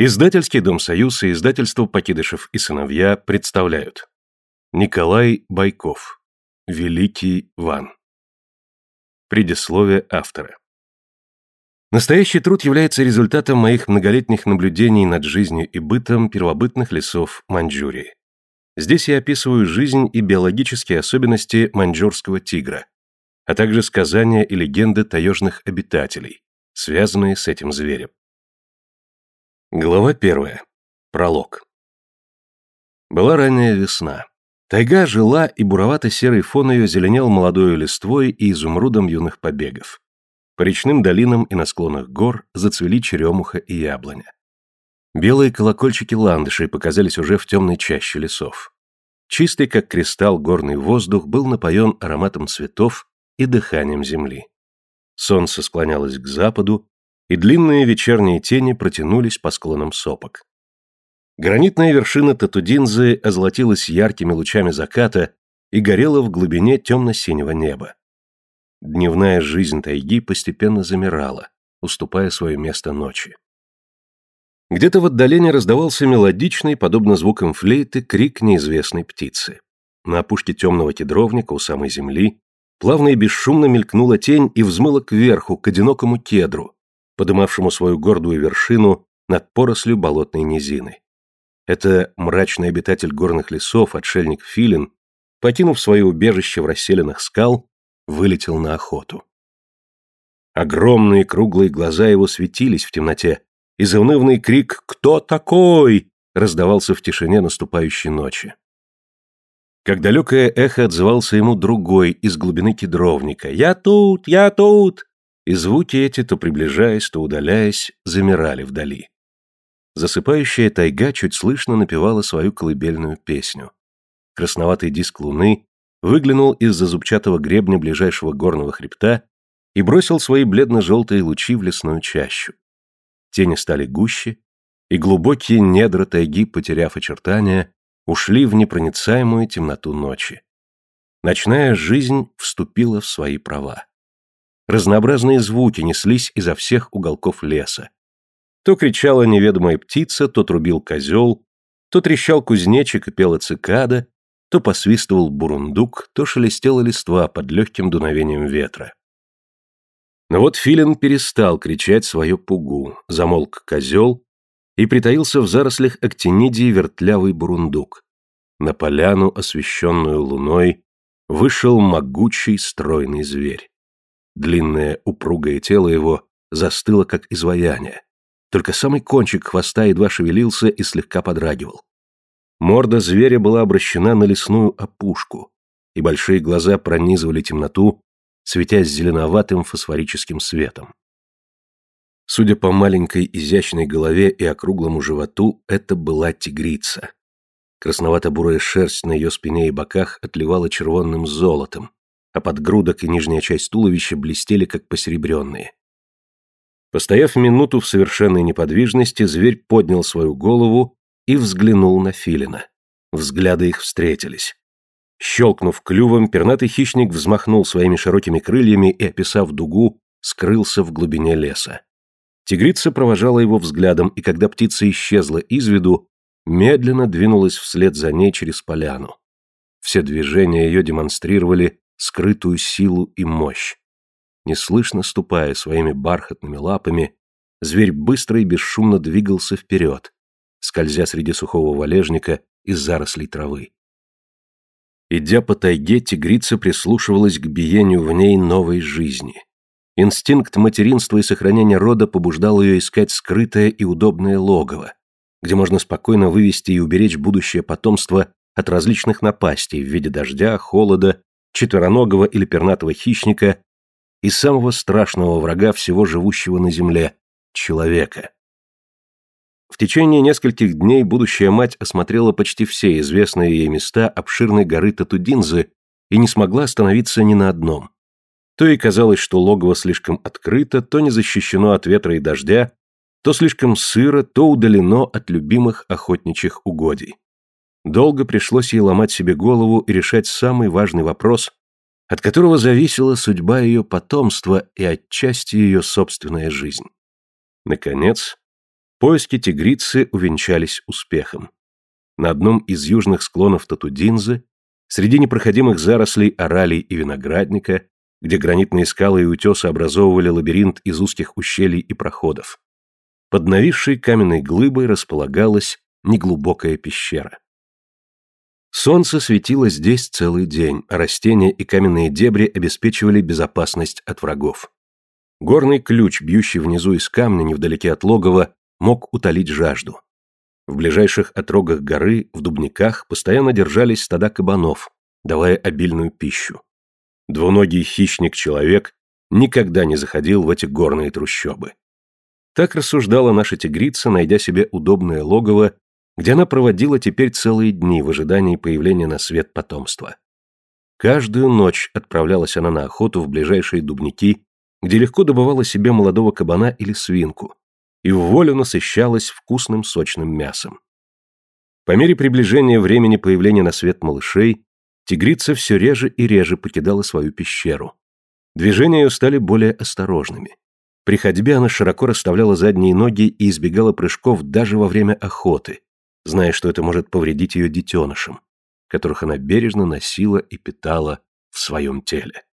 Издательский дом «Союз» и издательство «Покидышев и сыновья» представляют Николай Байков Великий Ван Предисловие автора Настоящий труд является результатом моих многолетних наблюдений над жизнью и бытом первобытных лесов Маньчжурии. Здесь я описываю жизнь и биологические особенности маньчжурского тигра, а также сказания и легенды таежных обитателей, связанные с этим зверем. Глава первая. Пролог. Была ранняя весна. Тайга жила, и буровато-серый фон ее зеленел молодой листвой и изумрудом юных побегов. По речным долинам и на склонах гор зацвели черемуха и яблоня. Белые колокольчики ландышей показались уже в темной чаще лесов. Чистый, как кристалл, горный воздух был напоен ароматом цветов и дыханием земли. Солнце склонялось к западу, и длинные вечерние тени протянулись по склонам сопок. Гранитная вершина Татудинзы озолотилась яркими лучами заката и горела в глубине темно-синего неба. Дневная жизнь тайги постепенно замирала, уступая свое место ночи. Где-то в отдалении раздавался мелодичный, подобно звукам флейты, крик неизвестной птицы. На опушке темного кедровника у самой земли плавно и бесшумно мелькнула тень и взмыла кверху, к одинокому кедру, подымавшему свою гордую вершину над порослью болотной низины. Это мрачный обитатель горных лесов, отшельник Филин, покинув свое убежище в расселенных скал, вылетел на охоту. Огромные круглые глаза его светились в темноте, и заунывный крик «Кто такой?» раздавался в тишине наступающей ночи. Как далекое эхо отзывался ему другой из глубины кедровника «Я тут! Я тут!» и звуки эти, то приближаясь, то удаляясь, замирали вдали. Засыпающая тайга чуть слышно напевала свою колыбельную песню. Красноватый диск луны выглянул из-за зубчатого гребня ближайшего горного хребта и бросил свои бледно-желтые лучи в лесную чащу. Тени стали гуще, и глубокие недра тайги, потеряв очертания, ушли в непроницаемую темноту ночи. Ночная жизнь вступила в свои права. Разнообразные звуки неслись изо всех уголков леса. То кричала неведомая птица, то трубил козел, то трещал кузнечик и пела цикада, то посвистывал бурундук, то шелестела листва под легким дуновением ветра. Но вот филин перестал кричать свою пугу, замолк козел и притаился в зарослях актинидии вертлявый бурундук. На поляну, освещенную луной, вышел могучий стройный зверь. Длинное упругое тело его застыло как изваяние. Только самый кончик хвоста едва шевелился и слегка подрагивал. Морда зверя была обращена на лесную опушку, и большие глаза пронизывали темноту, светясь зеленоватым фосфорическим светом. Судя по маленькой изящной голове и округлому животу, это была тигрица. Красновато-бурая шерсть на ее спине и боках отливала червонным золотом, а подгрудок и нижняя часть туловища блестели, как посеребренные. Постояв минуту в совершенной неподвижности, зверь поднял свою голову и взглянул на филина. Взгляды их встретились. Щелкнув клювом, пернатый хищник взмахнул своими широкими крыльями и, описав дугу, скрылся в глубине леса. Тигрица провожала его взглядом, и когда птица исчезла из виду, медленно двинулась вслед за ней через поляну. Все движения ее демонстрировали скрытую силу и мощь. Неслышно ступая своими бархатными лапами, зверь быстро и бесшумно двигался вперед, скользя среди сухого валежника и зарослей травы. Идя по тайге, тигрица прислушивалась к биению в ней новой жизни. Инстинкт материнства и сохранения рода побуждал ее искать скрытое и удобное логово, где можно спокойно вывести и уберечь будущее потомство от различных напастей в виде дождя, холода четвероногого или пернатого хищника и самого страшного врага всего живущего на земле – человека. В течение нескольких дней будущая мать осмотрела почти все известные ей места обширной горы Татудинзы и не смогла остановиться ни на одном. То ей казалось, что логово слишком открыто, то не защищено от ветра и дождя, то слишком сыро, то удалено от любимых охотничьих угодий. Долго пришлось ей ломать себе голову и решать самый важный вопрос, от которого зависела судьба ее потомства и отчасти ее собственная жизнь. Наконец, поиски тигрицы увенчались успехом. На одном из южных склонов Татудинзы, среди непроходимых зарослей оралей и виноградника, где гранитные скалы и утесы образовывали лабиринт из узких ущелий и проходов, под нависшей каменной глыбой располагалась неглубокая пещера. Солнце светило здесь целый день, а растения и каменные дебри обеспечивали безопасность от врагов. Горный ключ, бьющий внизу из камня невдалеке от логова, мог утолить жажду. В ближайших отрогах горы, в дубниках, постоянно держались стада кабанов, давая обильную пищу. Двуногий хищник-человек никогда не заходил в эти горные трущобы. Так рассуждала наша тигрица, найдя себе удобное логово где она проводила теперь целые дни в ожидании появления на свет потомства. Каждую ночь отправлялась она на охоту в ближайшие дубники, где легко добывала себе молодого кабана или свинку, и в волю насыщалась вкусным сочным мясом. По мере приближения времени появления на свет малышей, тигрица все реже и реже покидала свою пещеру. Движения ее стали более осторожными. При ходьбе она широко расставляла задние ноги и избегала прыжков даже во время охоты – зная, что это может повредить ее детенышам, которых она бережно носила и питала в своем теле.